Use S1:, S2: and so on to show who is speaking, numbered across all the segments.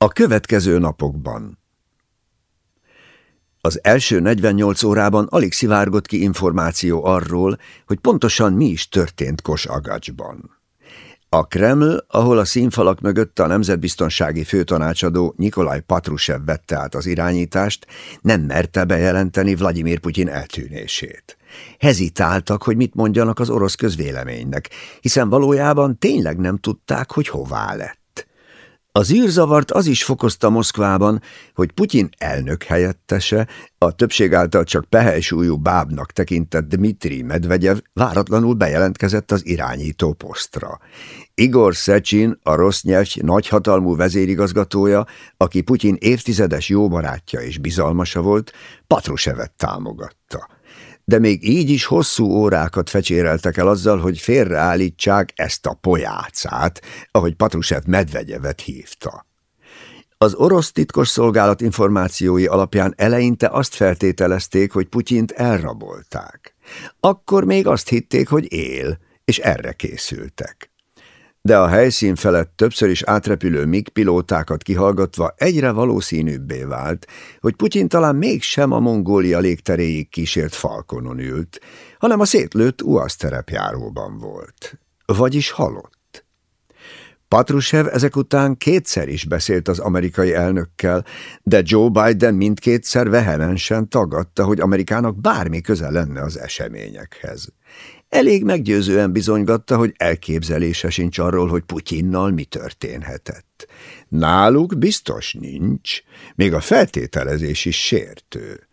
S1: A következő napokban Az első 48 órában alig szivárgott ki információ arról, hogy pontosan mi is történt Kos Agacsban. A Kreml, ahol a színfalak mögött a nemzetbiztonsági főtanácsadó Nikolaj Patrushev vette át az irányítást, nem merte bejelenteni Vladimir Putyin eltűnését. Hezitáltak, hogy mit mondjanak az orosz közvéleménynek, hiszen valójában tényleg nem tudták, hogy hová lett. Az űrzavart az is fokozta Moszkvában, hogy Putyin elnök helyettese, a többség által csak pehely bábnak tekintett Dmitri Medvegyev váratlanul bejelentkezett az irányító posztra. Igor Szecsin, a rossz nyelv nagyhatalmú vezérigazgatója, aki Putyin évtizedes jó barátja és bizalmasa volt, Patrusevet támogatta de még így is hosszú órákat fecséreltek el azzal, hogy félreállítsák ezt a pojácát, ahogy Patrusev Medvegyevet hívta. Az orosz titkos szolgálat információi alapján eleinte azt feltételezték, hogy Putyint elrabolták. Akkor még azt hitték, hogy él, és erre készültek de a helyszín felett többször is átrepülő MiG pilótákat kihallgatva egyre valószínűbbé vált, hogy Putyin talán mégsem a Mongólia légteréig kísért Falkonon ült, hanem a szétlőtt UASZ terepjáróban volt. Vagyis halott. Patrushev ezek után kétszer is beszélt az amerikai elnökkel, de Joe Biden mindkétszer vehemensen tagadta, hogy Amerikának bármi köze lenne az eseményekhez. Elég meggyőzően bizonygatta, hogy elképzelése sincs arról, hogy Putyinnal mi történhetett. Náluk biztos nincs, még a feltételezés is sértő.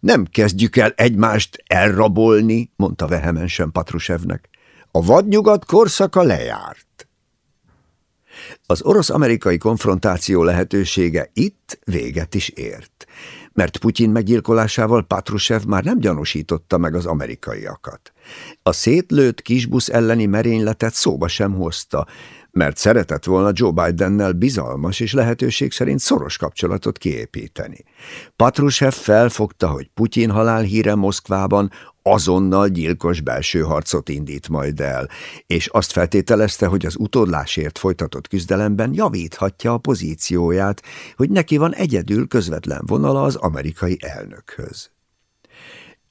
S1: Nem kezdjük el egymást elrabolni, mondta vehemensen Patrusevnek. A vadnyugat korszaka lejárt. Az orosz-amerikai konfrontáció lehetősége itt véget is ért mert Putyin meggyilkolásával Patrushev már nem gyanúsította meg az amerikaiakat. A szétlőtt kisbusz elleni merényletet szóba sem hozta, mert szeretett volna Joe Bidennel bizalmas és lehetőség szerint szoros kapcsolatot kiépíteni. Patrushev felfogta, hogy Putyin halálhíre Moszkvában azonnal gyilkos belső harcot indít majd el, és azt feltételezte, hogy az utódlásért folytatott küzdelemben javíthatja a pozícióját, hogy neki van egyedül közvetlen vonala az amerikai elnökhöz.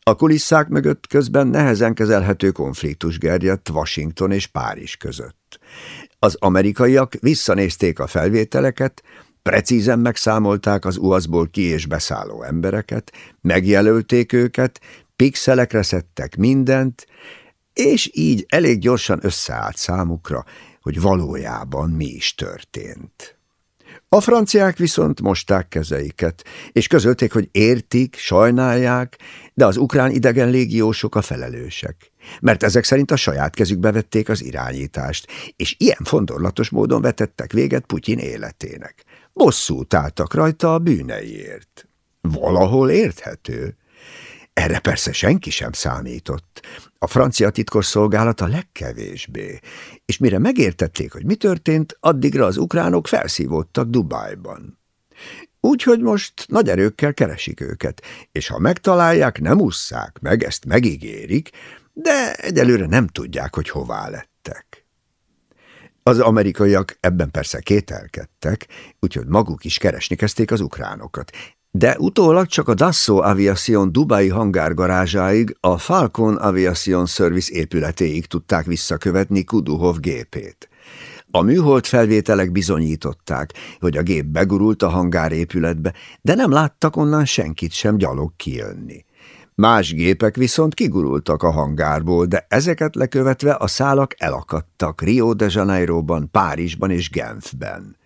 S1: A kulisszák mögött közben nehezen kezelhető konfliktus gerjedt Washington és Párizs között. Az amerikaiak visszanézték a felvételeket, precízen megszámolták az UAZ-ból ki- és beszálló embereket, megjelölték őket, pixelekre szedtek mindent, és így elég gyorsan összeállt számukra, hogy valójában mi is történt. A franciák viszont mosták kezeiket, és közölték, hogy értik, sajnálják, de az ukrán idegen légiósok a felelősek, mert ezek szerint a saját kezükbe vették az irányítást, és ilyen fondorlatos módon vetettek véget Putyin életének. Bosszút álltak rajta a bűneiért. Valahol érthető. Erre persze senki sem számított. A francia titkos szolgálat a legkevésbé, és mire megértették, hogy mi történt, addigra az ukránok felszívódtak Dubájban. Úgyhogy most nagy erőkkel keresik őket, és ha megtalálják, nem usszák meg, ezt megígérik, de egyelőre nem tudják, hogy hová lettek. Az amerikaiak ebben persze kételkedtek, úgyhogy maguk is keresni kezdték az ukránokat, de utólag csak a Dassault Aviation Dubai hangárgarázsáig, a Falcon Aviation Service épületéig tudták visszakövetni Kuduhov gépét. A műhold felvételek bizonyították, hogy a gép begurult a hangárépületbe, de nem láttak onnan senkit sem gyalog kijönni. Más gépek viszont kigurultak a hangárból, de ezeket lekövetve a szálak elakadtak Rio de Janeiroban, Párizsban és Genfben.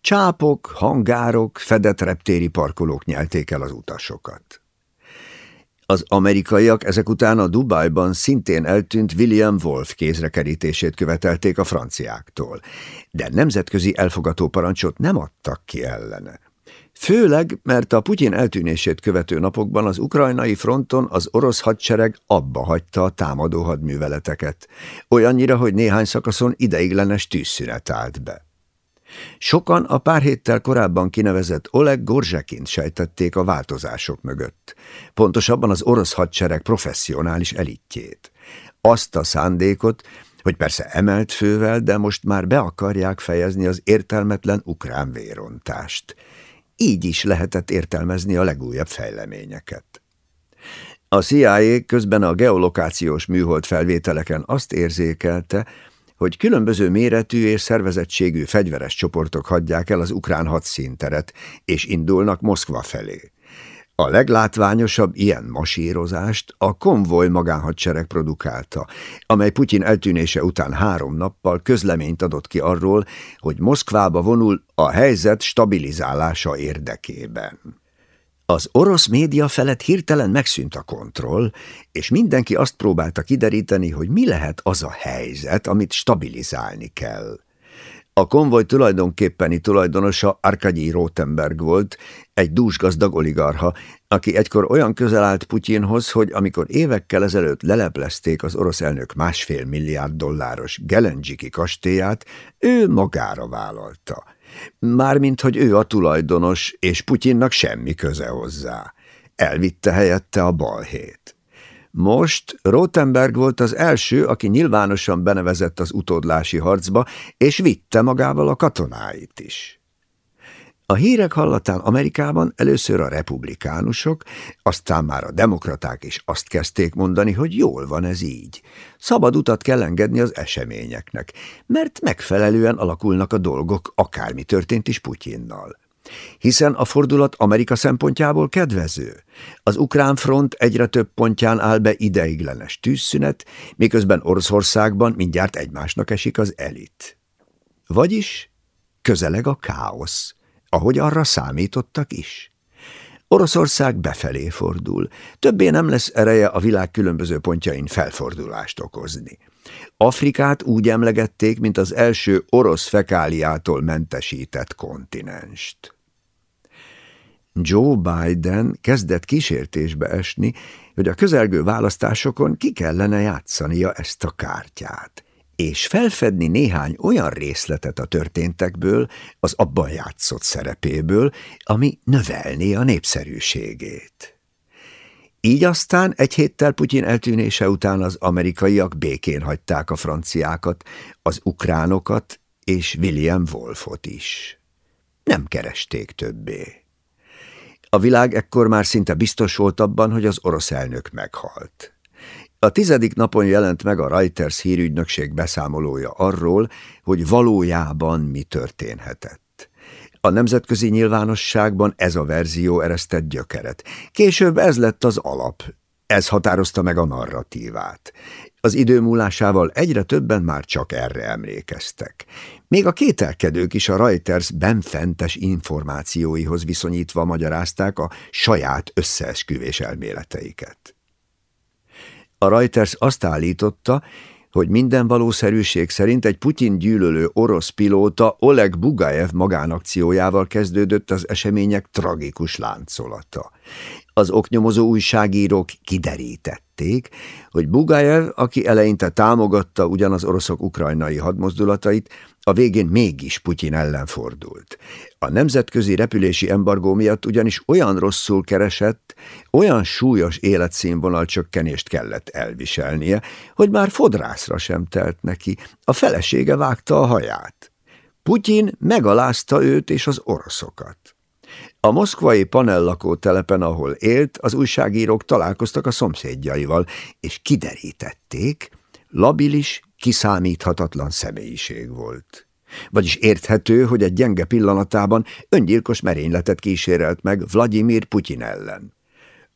S1: Csápok, hangárok, fedett reptéri parkolók nyelték el az utasokat. Az amerikaiak ezek után a Dubajban szintén eltűnt William Wolf kézrekerítését követelték a franciáktól, de nemzetközi elfogató parancsot nem adtak ki ellene. Főleg, mert a Putyin eltűnését követő napokban az ukrajnai fronton az orosz hadsereg abba hagyta a támadó hadműveleteket, olyannyira, hogy néhány szakaszon ideiglenes tűzszünet állt be. Sokan a pár héttel korábban kinevezett Oleg Gorzsekint sejtették a változások mögött, pontosabban az orosz hadsereg professzionális elitjét. Azt a szándékot, vagy persze emelt fővel, de most már be akarják fejezni az értelmetlen ukrán vérontást. Így is lehetett értelmezni a legújabb fejleményeket. A CIA közben a geolokációs műhold felvételeken azt érzékelte, hogy különböző méretű és szervezettségű fegyveres csoportok hagyják el az ukrán hadszínteret, és indulnak Moszkva felé. A leglátványosabb ilyen masírozást a konvoj magánhadsereg produkálta, amely Putyin eltűnése után három nappal közleményt adott ki arról, hogy Moszkvába vonul a helyzet stabilizálása érdekében. Az orosz média felett hirtelen megszűnt a kontroll, és mindenki azt próbálta kideríteni, hogy mi lehet az a helyzet, amit stabilizálni kell. A konvoj tulajdonképpeni tulajdonosa Arkadyi Rotenberg volt, egy dúsgazdag oligarha, aki egykor olyan közel állt Putyinhoz, hogy amikor évekkel ezelőtt leleplezték az orosz elnök másfél milliárd dolláros Gelendzsiki kastélyát, ő magára vállalta. Mármint, hogy ő a tulajdonos, és Putyinnak semmi köze hozzá. Elvitte helyette a balhét. Most Rotenberg volt az első, aki nyilvánosan benevezett az utódlási harcba, és vitte magával a katonáit is. A hírek hallatán Amerikában először a republikánusok, aztán már a demokraták is azt kezdték mondani, hogy jól van ez így. Szabad utat kell engedni az eseményeknek, mert megfelelően alakulnak a dolgok, akármi történt is Putyinnal hiszen a fordulat Amerika szempontjából kedvező. Az ukrán front egyre több pontján áll be ideiglenes tűzszünet, miközben Oroszországban mindjárt egymásnak esik az elit. Vagyis közeleg a káosz, ahogy arra számítottak is. Oroszország befelé fordul, többé nem lesz ereje a világ különböző pontjain felfordulást okozni. Afrikát úgy emlegették, mint az első orosz fekáliától mentesített kontinenst. Joe Biden kezdett kísértésbe esni, hogy a közelgő választásokon ki kellene játszania ezt a kártyát, és felfedni néhány olyan részletet a történtekből, az abban játszott szerepéből, ami növelné a népszerűségét. Így aztán egy héttel Putyin eltűnése után az amerikaiak békén hagyták a franciákat, az ukránokat és William Wolfot is. Nem keresték többé. A világ ekkor már szinte biztos volt abban, hogy az orosz elnök meghalt. A tizedik napon jelent meg a Reuters hírügynökség beszámolója arról, hogy valójában mi történhetett. A nemzetközi nyilvánosságban ez a verzió eresztett gyökeret. Később ez lett az alap, ez határozta meg a narratívát. Az idő múlásával egyre többen már csak erre emlékeztek. Még a kételkedők is a Reuters benfentes információihoz viszonyítva magyarázták a saját összeesküvés elméleteiket. A Reuters azt állította, hogy minden valószerűség szerint egy Putyin gyűlölő orosz pilóta Oleg Bugaev magánakciójával kezdődött az események tragikus láncolata. Az oknyomozó újságírók kiderítették, hogy Bugaev, aki eleinte támogatta ugyanaz oroszok ukrajnai hadmozdulatait, a végén mégis Putyin ellen fordult. A nemzetközi repülési embargó miatt ugyanis olyan rosszul keresett, olyan súlyos életszínvonal csökkenést kellett elviselnie, hogy már fodrászra sem telt neki, a felesége vágta a haját. Putyin megalázta őt és az oroszokat. A moszkvai panellakótelepen, ahol élt, az újságírók találkoztak a szomszédjaival, és kiderítették, labilis, kiszámíthatatlan személyiség volt. Vagyis érthető, hogy egy gyenge pillanatában öngyilkos merényletet kísérelt meg Vladimir Putyin ellen.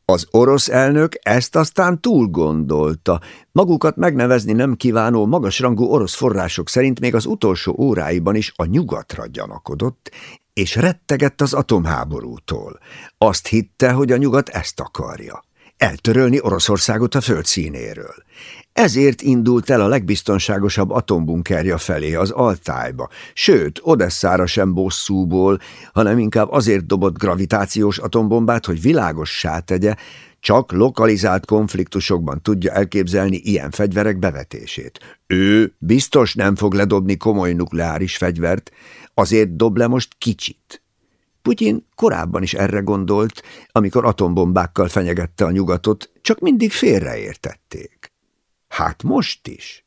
S1: Az orosz elnök ezt aztán túl gondolta. Magukat megnevezni nem kívánó magasrangú orosz források szerint még az utolsó óráiban is a nyugatra gyanakodott, és rettegett az atomháborútól. Azt hitte, hogy a nyugat ezt akarja. Eltörölni Oroszországot a földszínéről. Ezért indult el a legbiztonságosabb atombunkerja felé, az Altájba, sőt, Odesszára sem bosszúból, hanem inkább azért dobott gravitációs atombombát, hogy világossá tegye, csak lokalizált konfliktusokban tudja elképzelni ilyen fegyverek bevetését. Ő biztos nem fog ledobni komoly nukleáris fegyvert, azért dob le most kicsit. Putyin korábban is erre gondolt, amikor atombombákkal fenyegette a nyugatot, csak mindig félreértették. Hát most is.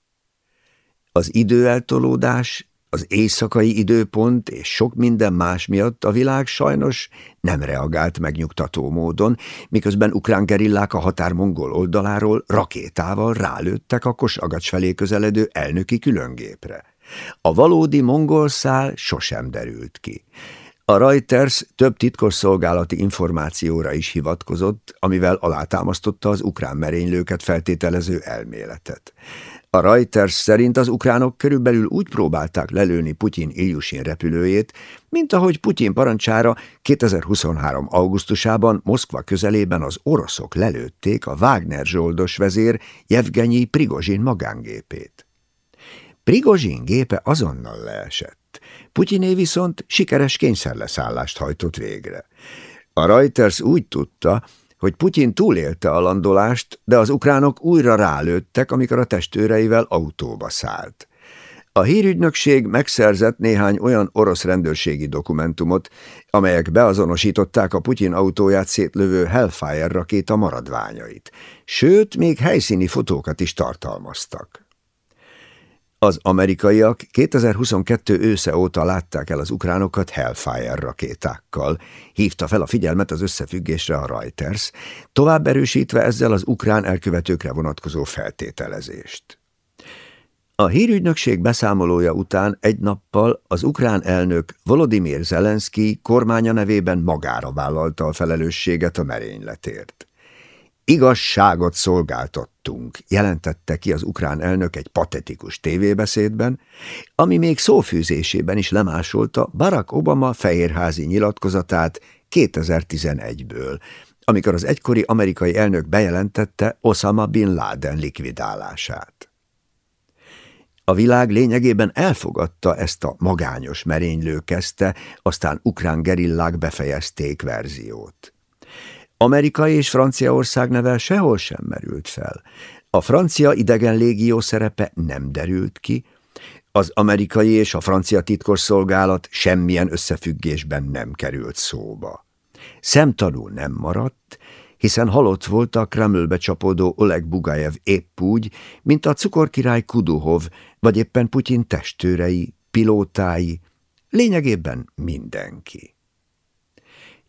S1: Az időeltolódás, az éjszakai időpont és sok minden más miatt a világ sajnos nem reagált megnyugtató módon, miközben ukrán gerillák a határ mongol oldaláról rakétával rálőttek a Kosagacs felé közeledő elnöki különgépre. A valódi mongol szál sosem derült ki. A Reuters több titkosszolgálati információra is hivatkozott, amivel alátámasztotta az ukrán merénylőket feltételező elméletet. A Reuters szerint az ukránok körülbelül úgy próbálták lelőni Putyin Iljusin repülőjét, mint ahogy Putyin parancsára 2023. augusztusában Moszkva közelében az oroszok lelőtték a Wagner zsoldos vezér Jevgenyi Prigozsin magángépét. Prigozsin gépe azonnal leesett. Putyiné viszont sikeres kényszerleszállást hajtott végre. A Reuters úgy tudta, hogy Putyin túlélte a landolást, de az ukránok újra rálőttek, amikor a testőreivel autóba szállt. A hírügynökség megszerzett néhány olyan orosz rendőrségi dokumentumot, amelyek beazonosították a Putyin autóját szétlövő Hellfire rakéta maradványait, sőt, még helyszíni fotókat is tartalmaztak. Az amerikaiak 2022 ősze óta látták el az ukránokat Hellfire rakétákkal, hívta fel a figyelmet az összefüggésre a Reuters, tovább erősítve ezzel az ukrán elkövetőkre vonatkozó feltételezést. A hírügynökség beszámolója után egy nappal az ukrán elnök Volodymyr Zelenszky kormánya nevében magára vállalta a felelősséget a merényletért. Igazságot szolgáltattunk, jelentette ki az ukrán elnök egy patetikus tévébeszédben, ami még szófűzésében is lemásolta Barack Obama fehérházi nyilatkozatát 2011-ből, amikor az egykori amerikai elnök bejelentette Osama Bin Laden likvidálását. A világ lényegében elfogadta ezt a magányos merénylő kezdte, aztán ukrán gerillák befejezték verziót. Amerika és Franciaország neve sehol sem merült fel. A francia idegen légió szerepe nem derült ki, az amerikai és a francia titkosszolgálat semmilyen összefüggésben nem került szóba. Szemtanú nem maradt, hiszen halott volt a Kremlbe csapódó Oleg Bugajev épp úgy, mint a cukorkirály Kuduhov, vagy éppen Putyin testőrei, pilótái, lényegében mindenki.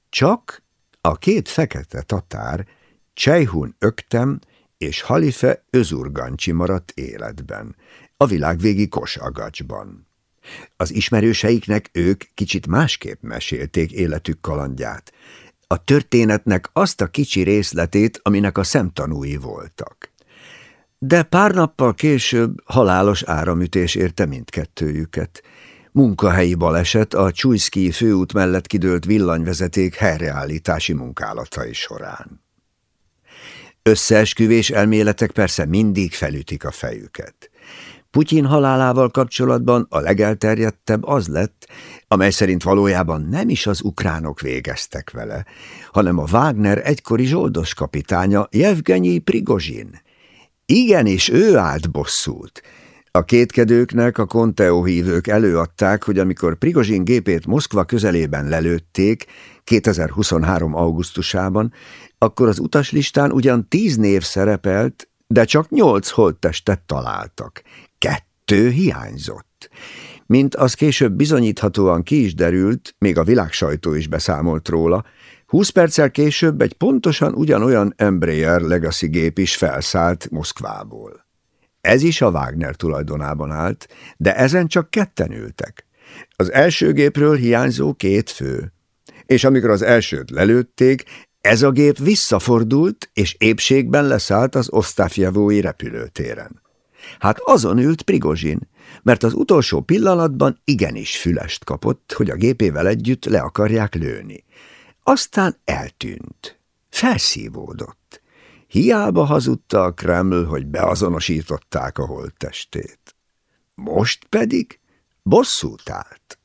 S1: Csak a két fekete tatár, Csejhun Öktem és Halife Özurgancsi maradt életben, a világvégi Kosagacsban. Az ismerőseiknek ők kicsit másképp mesélték életük kalandját, a történetnek azt a kicsi részletét, aminek a szemtanúi voltak. De pár nappal később halálos áramütés érte mindkettőjüket, munkahelyi baleset a Csújszki főút mellett kidőlt villanyvezeték helyreállítási munkálatai során. Összeesküvés elméletek persze mindig felütik a fejüket. Putyin halálával kapcsolatban a legelterjedtebb az lett, amely szerint valójában nem is az ukránok végeztek vele, hanem a Wagner egykori zsoldos kapitánya Jevgenyi Prigozsin. Igenis, ő állt bosszút, a kétkedőknek a Conteo hívők előadták, hogy amikor Prigozsin gépét Moszkva közelében lelőtték 2023. augusztusában, akkor az utaslistán ugyan tíz név szerepelt, de csak nyolc holttestet találtak. Kettő hiányzott. Mint az később bizonyíthatóan ki is derült, még a világsajtó is beszámolt róla, Húsz perccel később egy pontosan ugyanolyan Embraer Legacy gép is felszállt Moszkvából. Ez is a Wagner tulajdonában állt, de ezen csak ketten ültek. Az első gépről hiányzó két fő. És amikor az elsőt lelőtték, ez a gép visszafordult, és épségben leszállt az Osztafjavói repülőtéren. Hát azon ült Prigozsin, mert az utolsó pillanatban igenis fülest kapott, hogy a gépével együtt le akarják lőni. Aztán eltűnt. Felszívódott. Hiába hazudta a Kreml, hogy beazonosították a holttestét. Most pedig bosszút állt.